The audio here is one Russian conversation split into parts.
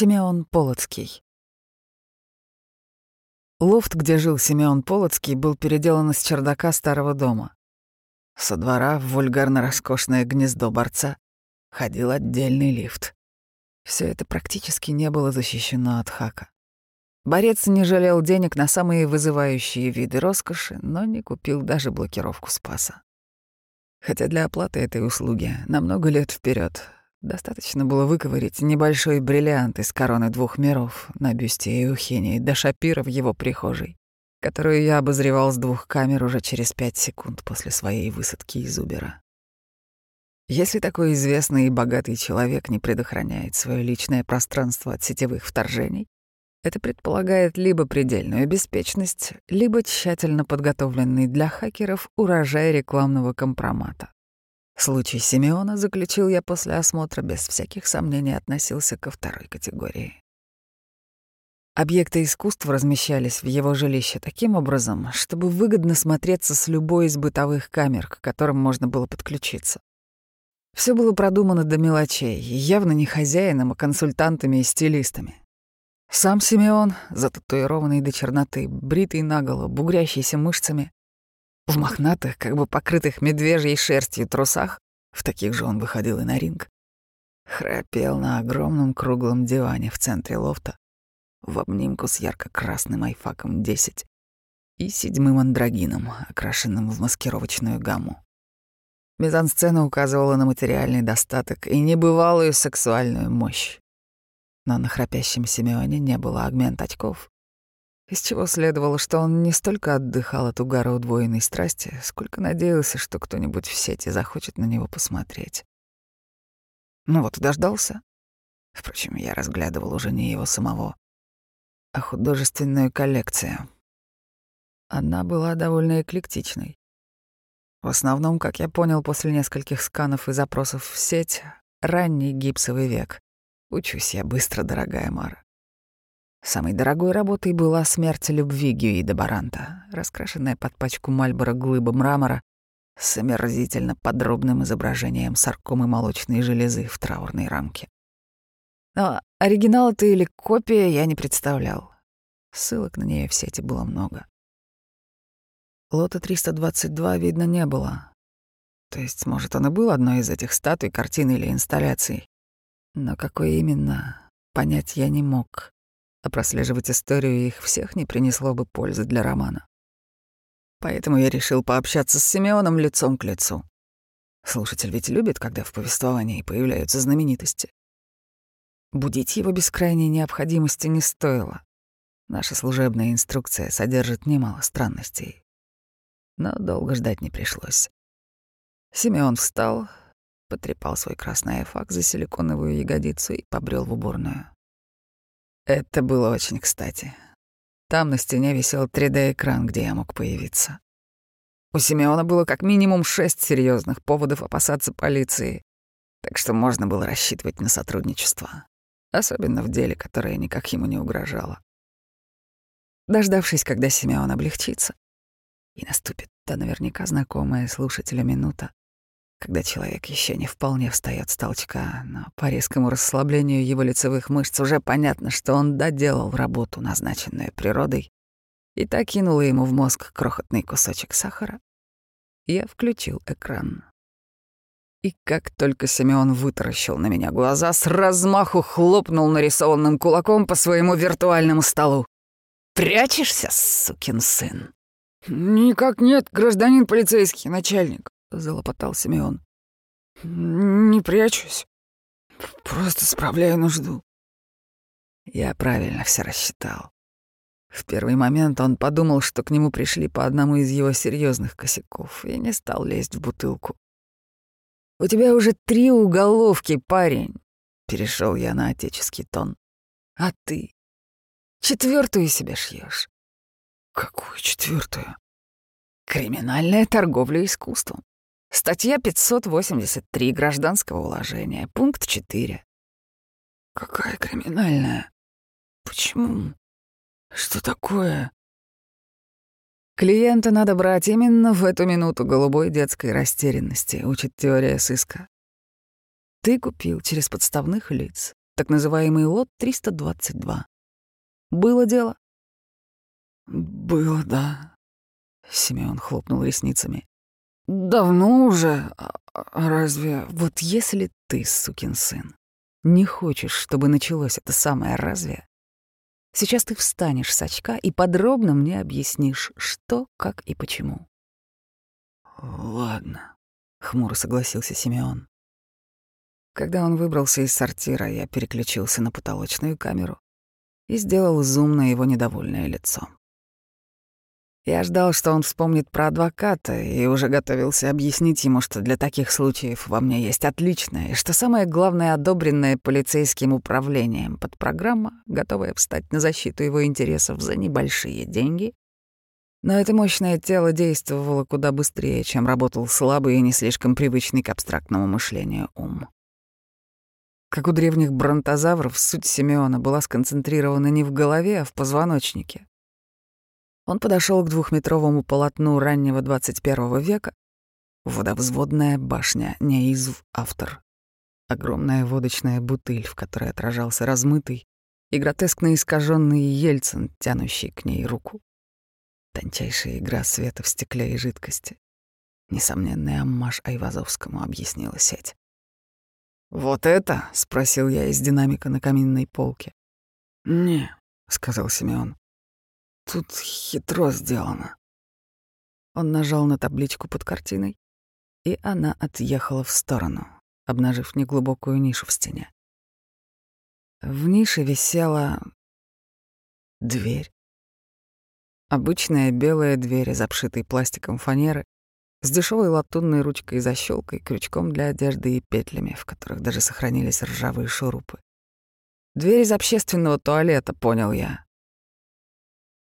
Симеон Полоцкий. Лофт, где жил Симеон Полоцкий, был переделан из чердака старого дома. Со двора в вульгарно-роскошное гнездо борца ходил отдельный лифт. Все это практически не было защищено от хака. Борец не жалел денег на самые вызывающие виды роскоши, но не купил даже блокировку Спаса. Хотя для оплаты этой услуги на много лет вперед Достаточно было выковырить небольшой бриллиант из короны двух миров на бюсте Эухении до Шапира в его прихожей, которую я обозревал с двух камер уже через пять секунд после своей высадки из Убера. Если такой известный и богатый человек не предохраняет свое личное пространство от сетевых вторжений, это предполагает либо предельную беспечность, либо тщательно подготовленный для хакеров урожай рекламного компромата. Случай Симеона, заключил я после осмотра, без всяких сомнений относился ко второй категории. Объекты искусства размещались в его жилище таким образом, чтобы выгодно смотреться с любой из бытовых камер, к которым можно было подключиться. Все было продумано до мелочей, явно не хозяином, а консультантами и стилистами. Сам Симеон, зататуированный до черноты, бритый наголо, бугрящийся мышцами, в мохнатых, как бы покрытых медвежьей шерстью трусах, в таких же он выходил и на ринг, храпел на огромном круглом диване в центре лофта в обнимку с ярко-красным айфаком 10 и седьмым андрогином, окрашенным в маскировочную гамму. Мизансцена указывала на материальный достаток и небывалую сексуальную мощь. Но на храпящем Симеоне не было агмент очков, из чего следовало, что он не столько отдыхал от угара удвоенной страсти, сколько надеялся, что кто-нибудь в сети захочет на него посмотреть. Ну вот и дождался. Впрочем, я разглядывал уже не его самого, а художественную коллекцию. Она была довольно эклектичной. В основном, как я понял после нескольких сканов и запросов в сеть, ранний гипсовый век. Учусь я быстро, дорогая Мара. Самой дорогой работой была «Смерть любви» Гюида Баранта, раскрашенная под пачку Мальбора глыба мрамора с омерзительно подробным изображением саркомы молочной железы в траурной рамке. Но оригинал это или копия я не представлял. Ссылок на нее в сети было много. Лота 322 видно не было. То есть, может, он и был одной из этих статуй, картин или инсталляций. Но какой именно, понять я не мог а прослеживать историю их всех не принесло бы пользы для романа. Поэтому я решил пообщаться с Симеоном лицом к лицу. Слушатель ведь любит, когда в повествовании появляются знаменитости. Будить его без крайней необходимости не стоило. Наша служебная инструкция содержит немало странностей. Но долго ждать не пришлось. Симеон встал, потрепал свой красный айфак за силиконовую ягодицу и побрел в уборную. Это было очень кстати. Там на стене висел 3D-экран, где я мог появиться. У Симеона было как минимум шесть серьезных поводов опасаться полиции, так что можно было рассчитывать на сотрудничество, особенно в деле, которое никак ему не угрожало. Дождавшись, когда Симеон облегчится, и наступит та наверняка знакомая слушателю минута, когда человек еще не вполне встает с толчка, но по резкому расслаблению его лицевых мышц уже понятно, что он доделал работу, назначенную природой, и так кинула ему в мозг крохотный кусочек сахара. Я включил экран. И как только Симеон вытаращил на меня глаза, с размаху хлопнул нарисованным кулаком по своему виртуальному столу. «Прячешься, сукин сын?» «Никак нет, гражданин полицейский, начальник», — залопотал Симеон. «Не прячусь. Просто справляю нужду». Я правильно все рассчитал. В первый момент он подумал, что к нему пришли по одному из его серьезных косяков, и не стал лезть в бутылку. «У тебя уже три уголовки, парень», — перешел я на отеческий тон. «А ты? Четвертую себе шьешь. «Какую четвертую? «Криминальная торговля искусством. Статья 583 Гражданского уложения, пункт 4. Какая криминальная? Почему? Что такое? Клиента надо брать именно в эту минуту голубой детской растерянности, учит теория сыска. Ты купил через подставных лиц так называемый лот 322. Было дело? Было, да. Семён хлопнул ресницами. Давно уже. А, а разве... Вот если ты, сукин сын, не хочешь, чтобы началось это самое разве, сейчас ты встанешь с очка и подробно мне объяснишь, что, как и почему. Ладно, хмуро согласился Симеон. Когда он выбрался из сортира, я переключился на потолочную камеру и сделал зум на его недовольное лицо. Я ждал, что он вспомнит про адвоката, и уже готовился объяснить ему, что для таких случаев во мне есть отличное, и что самое главное, одобренное полицейским управлением под программа, готовая встать на защиту его интересов за небольшие деньги. Но это мощное тело действовало куда быстрее, чем работал слабый и не слишком привычный к абстрактному мышлению ум. Как у древних бронтозавров, суть Симеона была сконцентрирована не в голове, а в позвоночнике. Он подошел к двухметровому полотну раннего 21 века. Водовзводная башня, неизв автор. Огромная водочная бутыль, в которой отражался размытый и гротескно искаженный Ельцин, тянущий к ней руку. Тончайшая игра света в стекле и жидкости. Несомненный аммаж Айвазовскому объяснила сеть. «Вот это?» — спросил я из динамика на каминной полке. «Не», — сказал Семён. Тут хитро сделано. Он нажал на табличку под картиной, и она отъехала в сторону, обнажив неглубокую нишу в стене. В нише висела дверь. Обычная белая дверь из обшитой пластиком фанеры с дешевой латунной ручкой и защелкой, крючком для одежды и петлями, в которых даже сохранились ржавые шурупы. Дверь из общественного туалета, понял я.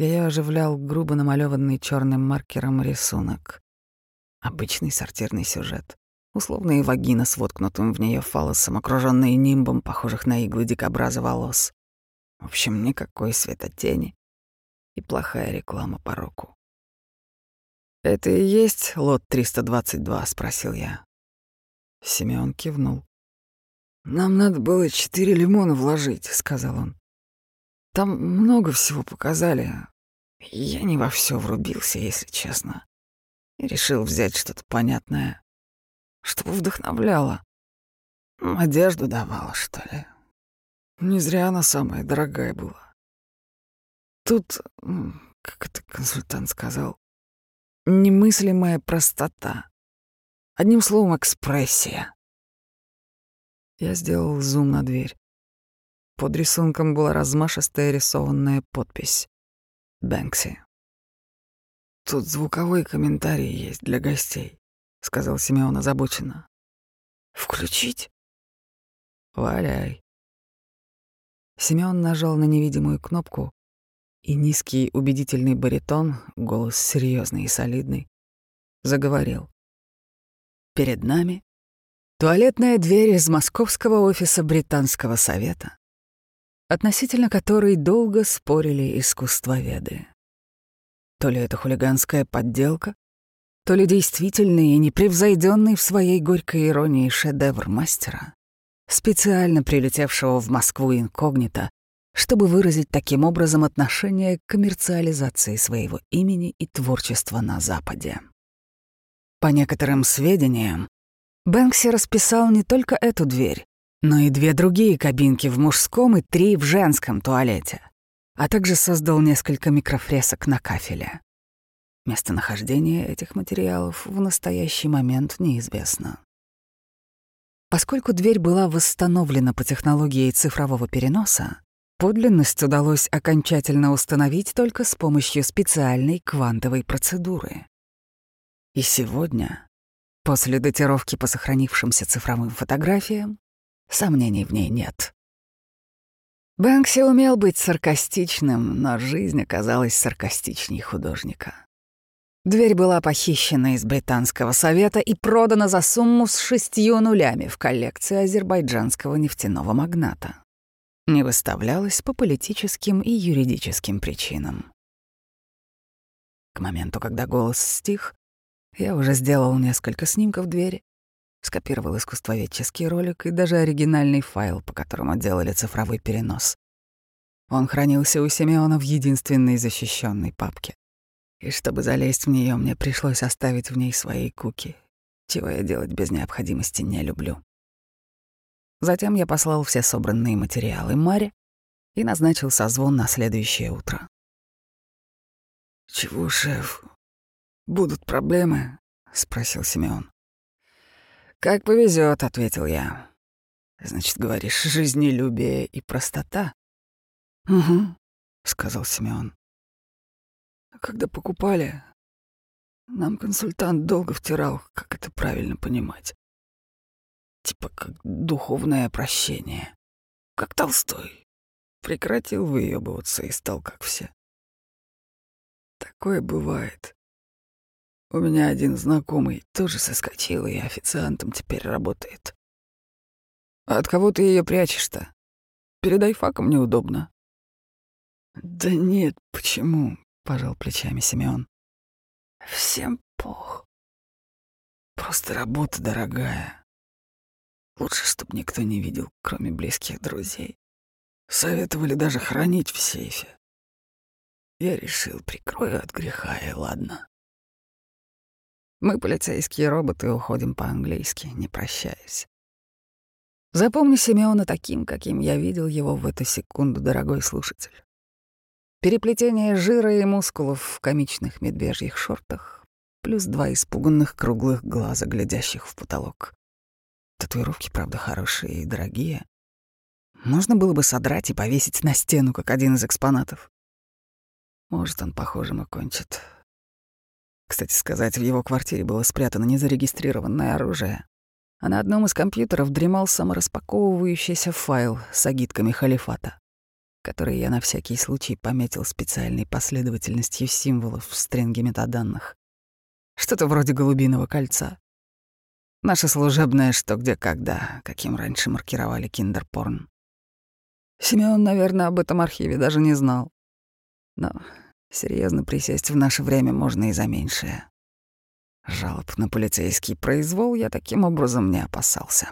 Ее оживлял грубо намалеванный черным маркером рисунок. Обычный сортирный сюжет. Условная вагина с воткнутым в нее фалосом, окруженные нимбом, похожих на иглы дикобраза волос. В общем, никакой светотени и плохая реклама по року. «Это и есть лот 322?» — спросил я. Семён кивнул. «Нам надо было четыре лимона вложить», — сказал он. Там много всего показали. Я не во все врубился, если честно. И решил взять что-то понятное, чтобы вдохновляло. Одежду давала, что ли. Не зря она самая дорогая была. Тут, как это консультант сказал, немыслимая простота. Одним словом, экспрессия. Я сделал зум на дверь. Под рисунком была размашистая рисованная подпись. Бэнкси. «Тут звуковой комментарий есть для гостей», — сказал Симеон озабоченно. «Включить?» «Валяй». Симеон нажал на невидимую кнопку, и низкий убедительный баритон, голос серьезный и солидный, заговорил. Перед нами туалетная дверь из московского офиса Британского совета относительно которой долго спорили искусствоведы. То ли это хулиганская подделка, то ли действительный и непревзойденный в своей горькой иронии шедевр мастера, специально прилетевшего в Москву инкогнито, чтобы выразить таким образом отношение к коммерциализации своего имени и творчества на Западе. По некоторым сведениям, Бэнкси расписал не только эту дверь, но и две другие кабинки в мужском и три в женском туалете, а также создал несколько микрофресок на кафеле. Местонахождение этих материалов в настоящий момент неизвестно. Поскольку дверь была восстановлена по технологии цифрового переноса, подлинность удалось окончательно установить только с помощью специальной квантовой процедуры. И сегодня, после датировки по сохранившимся цифровым фотографиям, Сомнений в ней нет. Бэнкси умел быть саркастичным, но жизнь оказалась саркастичней художника. Дверь была похищена из Британского совета и продана за сумму с шестью нулями в коллекции азербайджанского нефтяного магната. Не выставлялась по политическим и юридическим причинам. К моменту, когда голос стих, я уже сделал несколько снимков двери скопировал искусствоведческий ролик и даже оригинальный файл, по которому делали цифровой перенос. Он хранился у Симеона в единственной защищенной папке. И чтобы залезть в нее, мне пришлось оставить в ней свои куки, чего я делать без необходимости не люблю. Затем я послал все собранные материалы Маре и назначил созвон на следующее утро. «Чего, шеф? Будут проблемы?» — спросил Симеон. «Как повезет, ответил я. «Значит, говоришь, жизнелюбие и простота?» «Угу», — сказал Симеон. «А когда покупали, нам консультант долго втирал, как это правильно понимать. Типа как духовное прощение. Как Толстой. Прекратил выебываться и стал как все. Такое бывает. У меня один знакомый тоже соскочил и официантом теперь работает. А от кого ты ее прячешь-то? Передай факом неудобно. Да нет, почему? пожал плечами Семён. Всем пох. Просто работа дорогая. Лучше, чтобы никто не видел, кроме близких друзей. Советовали даже хранить в сейфе. Я решил, прикрою от греха, и ладно. Мы, полицейские роботы, уходим по-английски, не прощаясь. Запомни Симеона таким, каким я видел его в эту секунду, дорогой слушатель. Переплетение жира и мускулов в комичных медвежьих шортах, плюс два испуганных круглых глаза, глядящих в потолок. Татуировки, правда, хорошие и дорогие. Можно было бы содрать и повесить на стену, как один из экспонатов. Может, он похожим окончит. Кстати сказать, в его квартире было спрятано незарегистрированное оружие, а на одном из компьютеров дремал самораспаковывающийся файл с агитками халифата, который я на всякий случай пометил специальной последовательностью символов в стринге метаданных. Что-то вроде голубиного кольца. Наше служебное «что, где, когда», каким раньше маркировали киндерпорн. Симеон, наверное, об этом архиве даже не знал. Но серьезно присесть в наше время можно и за меньшее. Жалоб на полицейский произвол я таким образом не опасался.